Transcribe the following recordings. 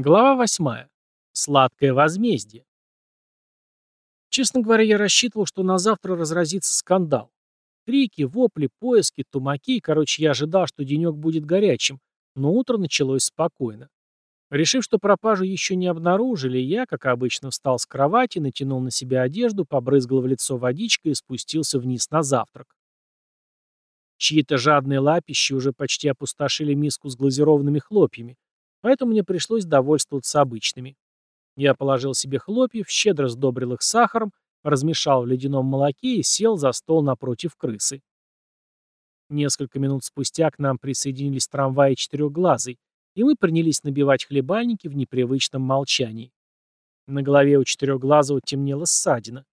Глава восьмая. Сладкое возмездие. Честно говоря, я рассчитывал, что на завтра разразится скандал. Крики, вопли, поиски, тумаки. Короче, я ожидал, что денек будет горячим, но утро началось спокойно. Решив, что пропажу еще не обнаружили, я, как обычно, встал с кровати, натянул на себя одежду, побрызгал в лицо водичкой и спустился вниз на завтрак. Чьи-то жадные лапищи уже почти опустошили миску с глазированными хлопьями, поэтому мне пришлось довольствоваться обычными. Я положил себе хлопьев, щедро сдобрил их сахаром, размешал в ледяном молоке и сел за стол напротив крысы. Несколько минут спустя к нам присоединились трамваи четырехглазый, и мы принялись набивать хлебальники в непривычном молчании. На голове у четырехглазого темнела ссадина.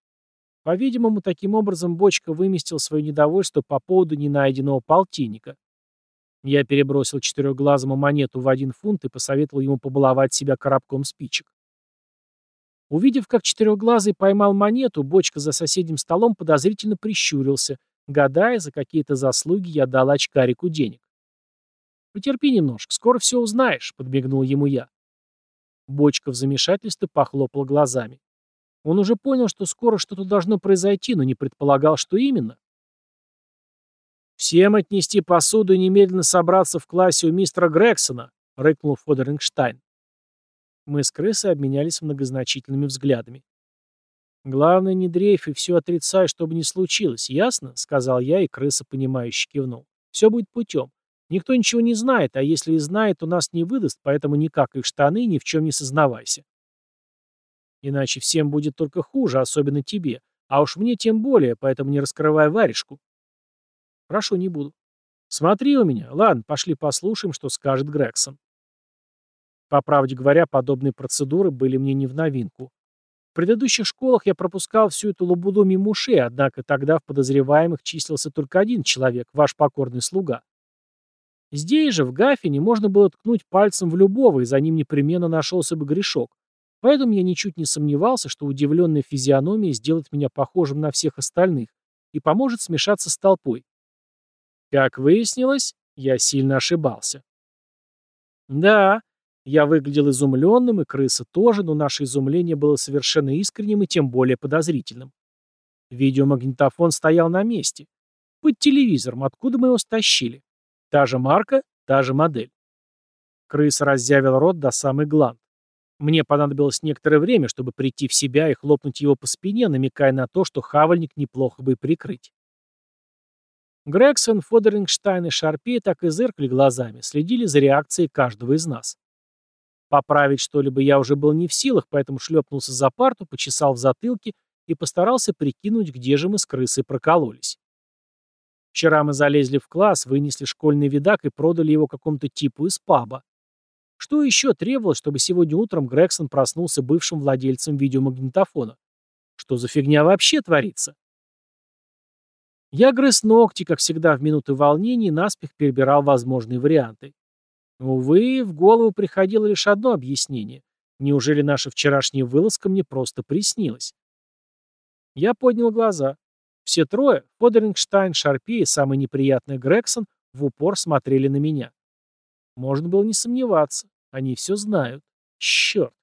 По-видимому, таким образом бочка выместил свое недовольство по поводу ненайденного полтинника. Я перебросил четырехглазому монету в один фунт и посоветовал ему побаловать себя коробком спичек. Увидев, как четырехглазый поймал монету, бочка за соседним столом подозрительно прищурился, гадая, за какие-то заслуги я дал очкарику денег. «Потерпи немножко, скоро все узнаешь», — подмигнул ему я. Бочка в замешательстве похлопал глазами. Он уже понял, что скоро что-то должно произойти, но не предполагал, что именно. «Всем отнести посуду и немедленно собраться в классе у мистера Грексона», — рыкнул Фодерингштайн. Мы с крысой обменялись многозначительными взглядами. «Главное, не дрейф и все отрицай, чтобы не случилось, ясно?» — сказал я, и крыса, понимающе кивнул. «Все будет путем. Никто ничего не знает, а если и знает, то нас не выдаст, поэтому никак их штаны ни в чем не сознавайся. Иначе всем будет только хуже, особенно тебе. А уж мне тем более, поэтому не раскрывай варежку. Прошу, не буду. Смотри у меня. Ладно, пошли послушаем, что скажет Грегсон. По правде говоря, подобные процедуры были мне не в новинку. В предыдущих школах я пропускал всю эту лабуду мимо ушей, однако тогда в подозреваемых числился только один человек, ваш покорный слуга. Здесь же, в Гафине, можно было ткнуть пальцем в любого, и за ним непременно нашелся бы грешок. Поэтому я ничуть не сомневался, что удивленная физиономия сделает меня похожим на всех остальных и поможет смешаться с толпой. Как выяснилось, я сильно ошибался. Да, я выглядел изумленным, и крыса тоже, но наше изумление было совершенно искренним и тем более подозрительным. Видеомагнитофон стоял на месте. Под телевизором, откуда мы его стащили. Та же марка, та же модель. Крыса разъявил рот до самый гланд. Мне понадобилось некоторое время, чтобы прийти в себя и хлопнуть его по спине, намекая на то, что хавальник неплохо бы прикрыть. Грегсон, Фодерингштайн и Шарпей так и зыркали глазами, следили за реакцией каждого из нас. Поправить что-либо я уже был не в силах, поэтому шлепнулся за парту, почесал в затылке и постарался прикинуть, где же мы с крысой прокололись. Вчера мы залезли в класс, вынесли школьный видак и продали его какому-то типу из паба. Что еще требовалось, чтобы сегодня утром Грегсон проснулся бывшим владельцем видеомагнитофона? Что за фигня вообще творится? Я грыз ногти, как всегда в минуты волнений, наспех перебирал возможные варианты. Увы, в голову приходило лишь одно объяснение. Неужели наша вчерашняя вылазка мне просто приснилась? Я поднял глаза. Все трое, Фодерингштайн, Шарпи и самый неприятный Грегсон, в упор смотрели на меня. Можно было не сомневаться. Они все знают. Черт.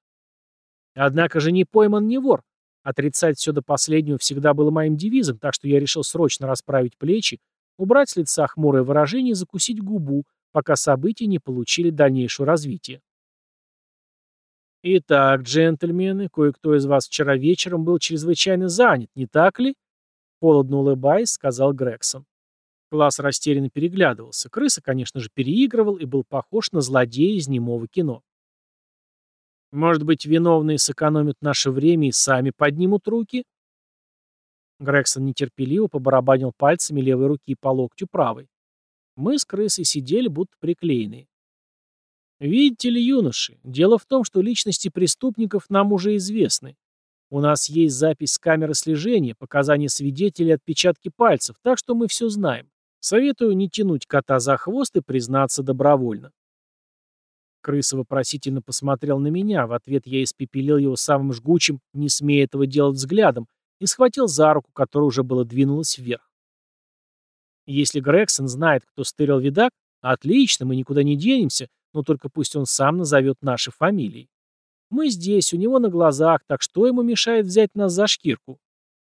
Однако же не пойман не вор. Отрицать все до последнего всегда было моим девизом, так что я решил срочно расправить плечи, убрать с лица хмурое выражение и закусить губу, пока события не получили дальнейшего развития. «Итак, джентльмены, кое-кто из вас вчера вечером был чрезвычайно занят, не так ли?» Холодно улыбаясь, сказал Грегсон. Класс растерянно переглядывался. Крыса, конечно же, переигрывал и был похож на злодея из немого кино. Может быть, виновные сэкономят наше время и сами поднимут руки? Грегсон нетерпеливо побарабанил пальцами левой руки по локтю правой. Мы с крысой сидели, будто приклеенные. Видите ли, юноши, дело в том, что личности преступников нам уже известны. У нас есть запись с камеры слежения, показания свидетелей, отпечатки пальцев, так что мы все знаем. Советую не тянуть кота за хвост и признаться добровольно. Крыса вопросительно посмотрел на меня, в ответ я испепелил его самым жгучим, не смея этого делать взглядом, и схватил за руку, которая уже было двинулась вверх. Если Грегсон знает, кто стырил видак, отлично, мы никуда не денемся, но только пусть он сам назовет наши фамилии. Мы здесь, у него на глазах, так что ему мешает взять нас за шкирку?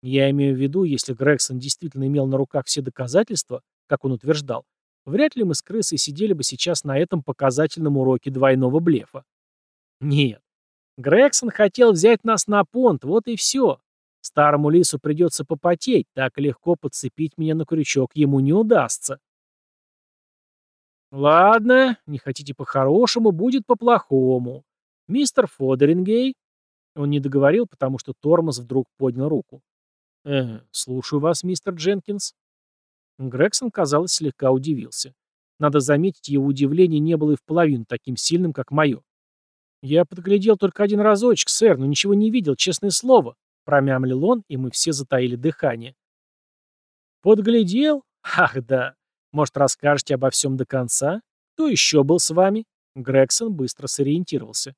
Я имею в виду, если Грегсон действительно имел на руках все доказательства, как он утверждал, вряд ли мы с крысой сидели бы сейчас на этом показательном уроке двойного блефа. Нет. Грегсон хотел взять нас на понт, вот и все. Старому лису придется попотеть, так легко подцепить меня на крючок ему не удастся. Ладно, не хотите по-хорошему, будет по-плохому. Мистер Фодерингей... Он не договорил, потому что Тормоз вдруг поднял руку. «Э, слушаю вас, мистер Дженкинс». Грегсон, казалось, слегка удивился. Надо заметить, его удивление не было и в половину таким сильным, как мое. «Я подглядел только один разочек, сэр, но ничего не видел, честное слово», — промямлил он, и мы все затаили дыхание. «Подглядел? Ах, да. Может, расскажете обо всем до конца? Кто еще был с вами?» Грегсон быстро сориентировался.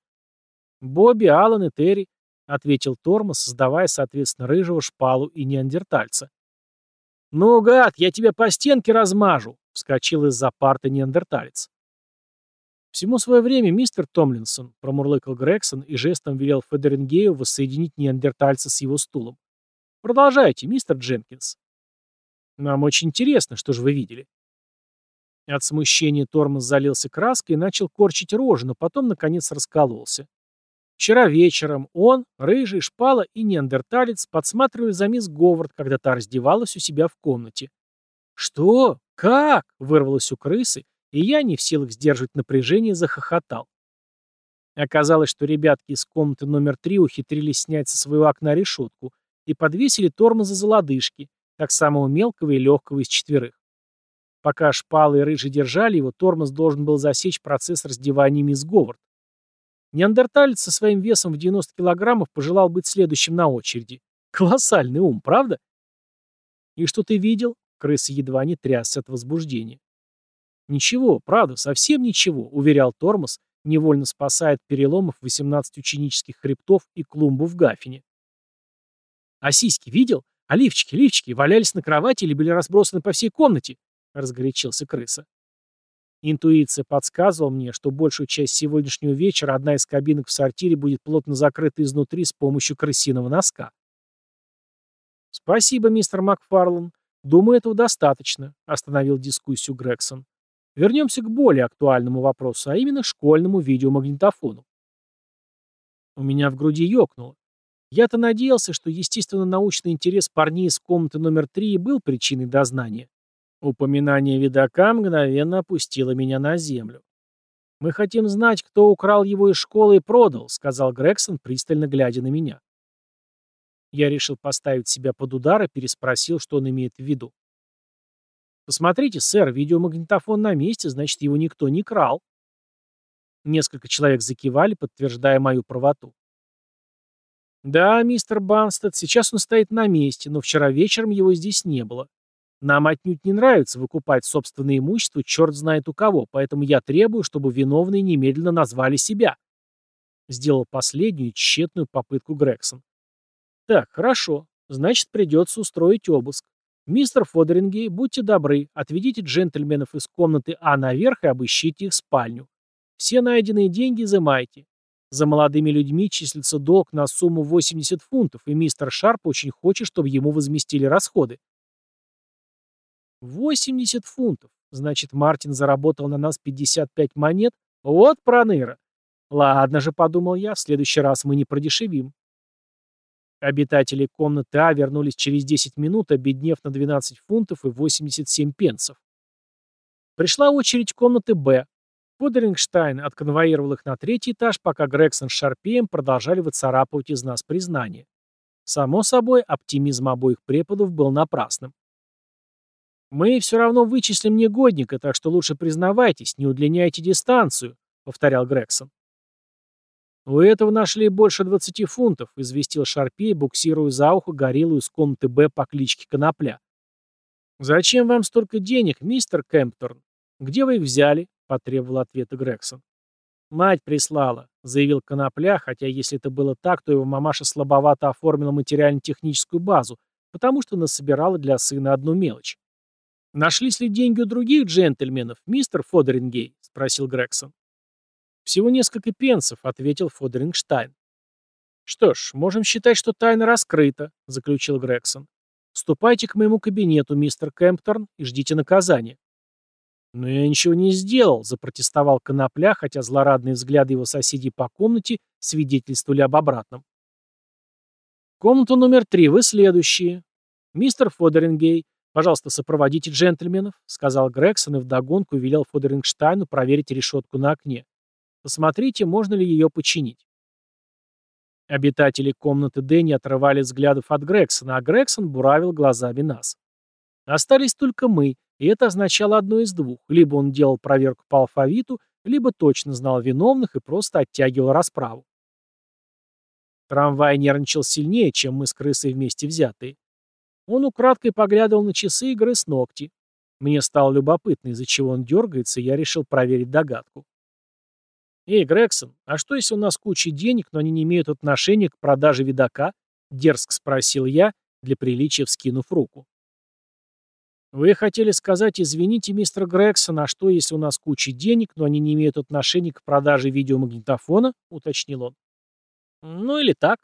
«Бобби, Аллан и Терри», — ответил Тормоз, создавая, соответственно, рыжего, шпалу и неандертальца. «Ну, гад, я тебя по стенке размажу!» — вскочил из-за парты неандерталец. «Всему свое время, мистер Томлинсон», — промурлыкал Грегсон и жестом велел Федерингею воссоединить неандертальца с его стулом. «Продолжайте, мистер Дженкинс». «Нам очень интересно, что же вы видели?» От смущения Тормоз залился краской и начал корчить рожу, но потом, наконец, раскололся. Вчера вечером он, рыжий, шпала и неандерталец подсматривали за мисс Говард, когда та раздевалась у себя в комнате. «Что? Как?» — вырвалось у крысы, и я, не в силах сдерживать напряжение, захохотал. Оказалось, что ребятки из комнаты номер три ухитрились снять со своего окна решетку и подвесили тормоза за лодыжки, как самого мелкого и легкого из четверых. Пока шпалы и рыжий держали его, тормоз должен был засечь процесс раздевания мисс Говард. Неандерталец со своим весом в 90 килограммов пожелал быть следующим на очереди. Колоссальный ум, правда? И что ты видел? Крыса едва не трясся от возбуждения. Ничего, правда, совсем ничего, уверял Тормоз, невольно спасая от переломов 18 ученических хребтов и клумбу в Гафине. А сиськи видел? А лифчики, лифчики валялись на кровати или были разбросаны по всей комнате? Разгорячился крыса. Интуиция подсказывала мне, что большую часть сегодняшнего вечера одна из кабинок в сортире будет плотно закрыта изнутри с помощью крысиного носка. «Спасибо, мистер Макфарлан. Думаю, этого достаточно», — остановил дискуссию Грегсон. «Вернемся к более актуальному вопросу, а именно школьному видеомагнитофону». У меня в груди ёкнуло. Я-то надеялся, что естественно-научный интерес парней из комнаты номер три был причиной дознания. Упоминание видака мгновенно опустило меня на землю. «Мы хотим знать, кто украл его из школы и продал», — сказал Грегсон, пристально глядя на меня. Я решил поставить себя под удар и переспросил, что он имеет в виду. «Посмотрите, сэр, видеомагнитофон на месте, значит, его никто не крал». Несколько человек закивали, подтверждая мою правоту. «Да, мистер Банстед, сейчас он стоит на месте, но вчера вечером его здесь не было. Нам отнюдь не нравится выкупать собственное имущество черт знает у кого, поэтому я требую, чтобы виновные немедленно назвали себя. Сделал последнюю тщетную попытку Грегсон. Так, хорошо. Значит, придется устроить обыск. Мистер Фодерингей, будьте добры, отведите джентльменов из комнаты А наверх и обыщите их спальню. Все найденные деньги изымайте. За молодыми людьми числится долг на сумму 80 фунтов, и мистер Шарп очень хочет, чтобы ему возместили расходы. 80 фунтов. Значит, Мартин заработал на нас 55 монет? Вот проныра. Ладно же, подумал я, в следующий раз мы не продешевим. Обитатели комнаты А вернулись через 10 минут, обеднев на 12 фунтов и 87 пенсов. Пришла очередь комнаты Б. Подерингштайн отконвоировал их на третий этаж, пока Грегсон с Шарпеем продолжали выцарапывать из нас признание. Само собой, оптимизм обоих преподов был напрасным. «Мы все равно вычислим негодника, так что лучше признавайтесь, не удлиняйте дистанцию», — повторял Грегсон. «У этого нашли больше двадцати фунтов», — известил Шарпей, буксируя за ухо гориллу из комнаты «Б» по кличке Конопля. «Зачем вам столько денег, мистер Кэмпторн? Где вы их взяли?» — потребовал ответа Грегсон. «Мать прислала», — заявил Конопля, хотя если это было так, то его мамаша слабовато оформила материально-техническую базу, потому что насобирала для сына одну мелочь. «Нашлись ли деньги у других джентльменов, мистер Фодерингей?» — спросил Грегсон. Всего несколько пенсов, ответил Фодерингштайн. Что ж, можем считать, что тайна раскрыта, заключил Грегсон. Ступайте к моему кабинету, мистер Кемпторн, и ждите наказания. «Но я ничего не сделал», — запротестовал Конопля, хотя злорадные взгляды его соседей по комнате свидетельствовали об обратном. «Комната номер три, вы следующие. Мистер Фодерингей, пожалуйста, сопроводите джентльменов», — сказал Грегсон и вдогонку велел Фодерингштайну проверить решетку на окне. «Посмотрите, можно ли ее починить». Обитатели комнаты Д отрывали взглядов от Грексона, а Грегсон буравил глазами нас. Остались только мы, и это означало одно из двух. Либо он делал проверку по алфавиту, либо точно знал виновных и просто оттягивал расправу. Трамвай нервничал сильнее, чем мы с крысой вместе взятые. Он украдкой поглядывал на часы и грыз ногти. Мне стало любопытно, из-за чего он дергается, и я решил проверить догадку. «Эй, Грегсон, а что если у нас куча денег, но они не имеют отношения к продаже видака?» — дерзко спросил я, для приличия вскинув руку. «Вы хотели сказать, извините, мистер Грегсон, а что, если у нас куча денег, но они не имеют отношения к продаже видеомагнитофона?» — уточнил он. «Ну или так».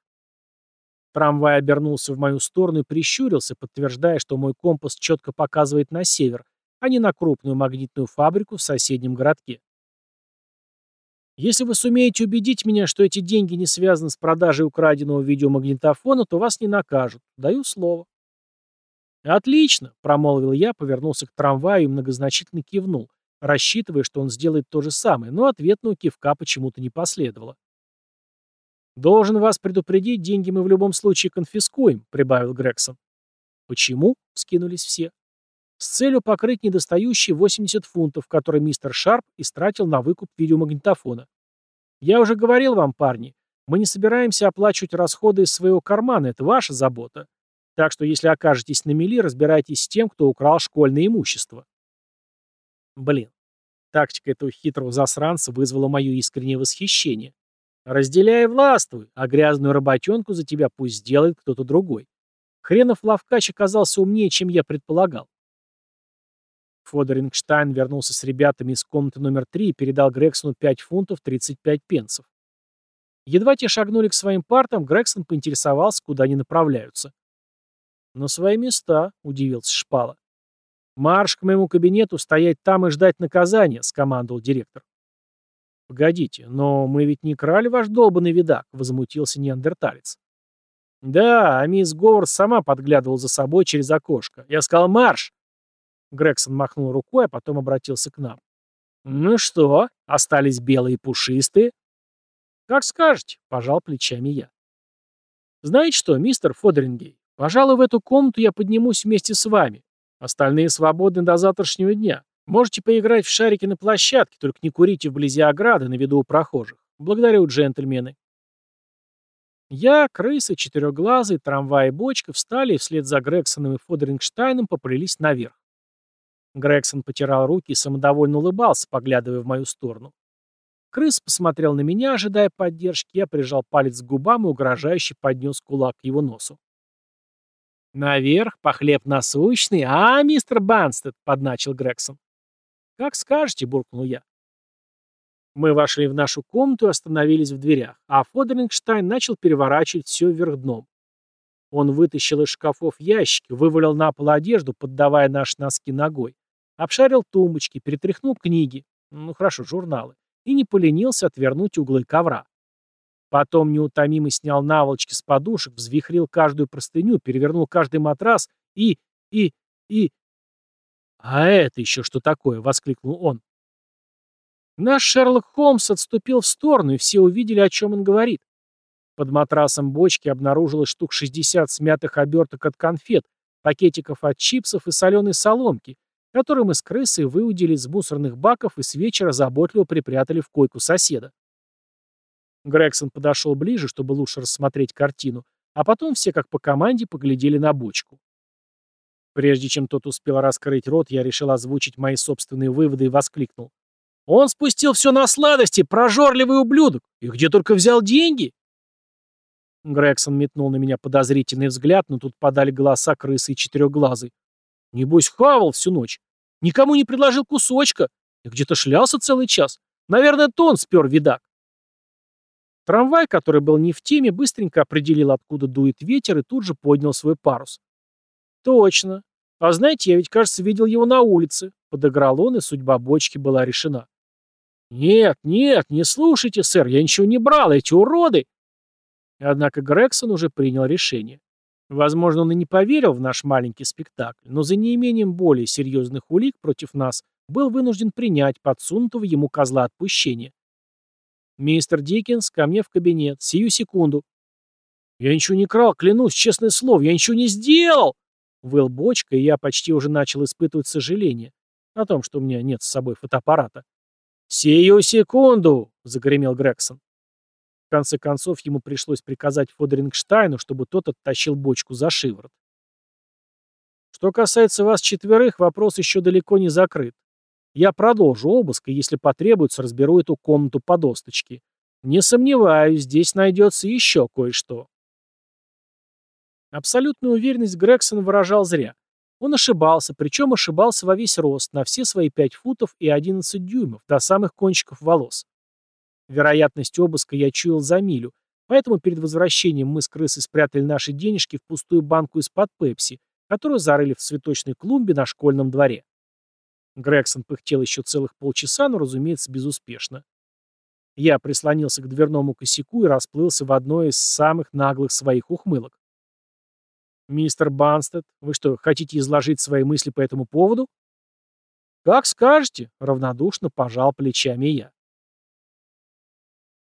Трамвай обернулся в мою сторону и прищурился, подтверждая, что мой компас четко показывает на север, а не на крупную магнитную фабрику в соседнем городке. Если вы сумеете убедить меня, что эти деньги не связаны с продажей украденного видеомагнитофона, то вас не накажут. Даю слово. «Отлично», — промолвил я, повернулся к трамваю и многозначительно кивнул, рассчитывая, что он сделает то же самое, но ответного кивка почему-то не последовало. «Должен вас предупредить, деньги мы в любом случае конфискуем», — прибавил Грегсон. «Почему?» — скинулись все. «С целью покрыть недостающие 80 фунтов, которые мистер Шарп истратил на выкуп видеомагнитофона. Я уже говорил вам, парни, мы не собираемся оплачивать расходы из своего кармана, это ваша забота. Так что, если окажетесь на мели, разбирайтесь с тем, кто украл школьное имущество. Блин, тактика этого хитрого засранца вызвала мое искреннее восхищение. Разделяй и властвуй, а грязную работенку за тебя пусть сделает кто-то другой. Хренов лавкач оказался умнее, чем я предполагал. Фодорингштайн вернулся с ребятами из комнаты номер три и передал Грексону 5 фунтов 35 пенсов. Едва те шагнули к своим партам, Грегсон поинтересовался, куда они направляются. «На свои места», — удивился Шпала. «Марш к моему кабинету, стоять там и ждать наказания», — скомандовал директор. «Погодите, но мы ведь не крали ваш долбанный видак», — возмутился неандерталец. «Да, а мисс Говард сама подглядывала за собой через окошко. Я сказал «марш!» Грегсон махнул рукой, а потом обратился к нам. «Ну что, остались белые и пушистые?» «Как скажете», — пожал плечами я. «Знаете что, мистер Фодерингей, Пожалуй, в эту комнату я поднимусь вместе с вами. Остальные свободны до завтрашнего дня. Можете поиграть в шарики на площадке, только не курите вблизи ограды на виду у прохожих. Благодарю, джентльмены. Я, крысы, четырехглазый, трамвай и бочка встали и вслед за Грексоном и Фодерингштайном поплелись наверх. Грегсон потирал руки и самодовольно улыбался, поглядывая в мою сторону. Крыс посмотрел на меня, ожидая поддержки, я прижал палец к губам и угрожающе поднес кулак к его носу. «Наверх, по хлеб насущный, а, мистер Банстед?» — подначил Грегсон. «Как скажете», — буркнул я. Мы вошли в нашу комнату и остановились в дверях, а Фодерингштайн начал переворачивать все вверх дном. Он вытащил из шкафов ящики, вывалил на пол одежду, поддавая наши носки ногой, обшарил тумбочки, перетряхнул книги, ну хорошо, журналы, и не поленился отвернуть углы ковра. Потом неутомимо снял наволочки с подушек, взвихрил каждую простыню, перевернул каждый матрас и... и... и... «А это еще что такое?» — воскликнул он. Наш Шерлок Холмс отступил в сторону, и все увидели, о чем он говорит. Под матрасом бочки обнаружилось штук 60 смятых оберток от конфет, пакетиков от чипсов и соленой соломки, которые мы с крысой выудили из мусорных баков и с вечера заботливо припрятали в койку соседа. Грегсон подошел ближе, чтобы лучше рассмотреть картину, а потом все как по команде поглядели на бочку. Прежде чем тот успел раскрыть рот, я решил озвучить мои собственные выводы и воскликнул. «Он спустил все на сладости, прожорливый ублюдок! И где только взял деньги?» Грегсон метнул на меня подозрительный взгляд, но тут подали голоса крысы и четырехглазый. «Небось, хавал всю ночь. Никому не предложил кусочка. И где-то шлялся целый час. Наверное, тон спер видак. Трамвай, который был не в теме, быстренько определил, откуда дует ветер, и тут же поднял свой парус. Точно. А знаете, я ведь, кажется, видел его на улице. Подыграл он, и судьба бочки была решена. «Нет, нет, не слушайте, сэр, я ничего не брал, эти уроды!» Однако Грегсон уже принял решение. Возможно, он и не поверил в наш маленький спектакль, но за неимением более серьезных улик против нас был вынужден принять подсунутого ему козла отпущения. «Мистер Диккенс, ко мне в кабинет. Сию секунду». «Я ничего не крал, клянусь, честное слово, я ничего не сделал!» Выл бочка, и я почти уже начал испытывать сожаление о том, что у меня нет с собой фотоаппарата. «Сию секунду!» — загремел Грегсон. В конце концов, ему пришлось приказать Фодерингштайну, чтобы тот оттащил бочку за шиворот. Что касается вас четверых, вопрос еще далеко не закрыт. Я продолжу обыск, и если потребуется, разберу эту комнату по досточке. Не сомневаюсь, здесь найдется еще кое-что. Абсолютную уверенность Грегсон выражал зря. Он ошибался, причем ошибался во весь рост, на все свои 5 футов и 11 дюймов, до самых кончиков волос. Вероятность обыска я чуял за милю, поэтому перед возвращением мы с крысой спрятали наши денежки в пустую банку из-под пепси, которую зарыли в цветочной клумбе на школьном дворе. Грегсон пыхтел еще целых полчаса, но, разумеется, безуспешно. Я прислонился к дверному косяку и расплылся в одной из самых наглых своих ухмылок. «Мистер Банстед, вы что, хотите изложить свои мысли по этому поводу?» «Как скажете», — равнодушно пожал плечами я.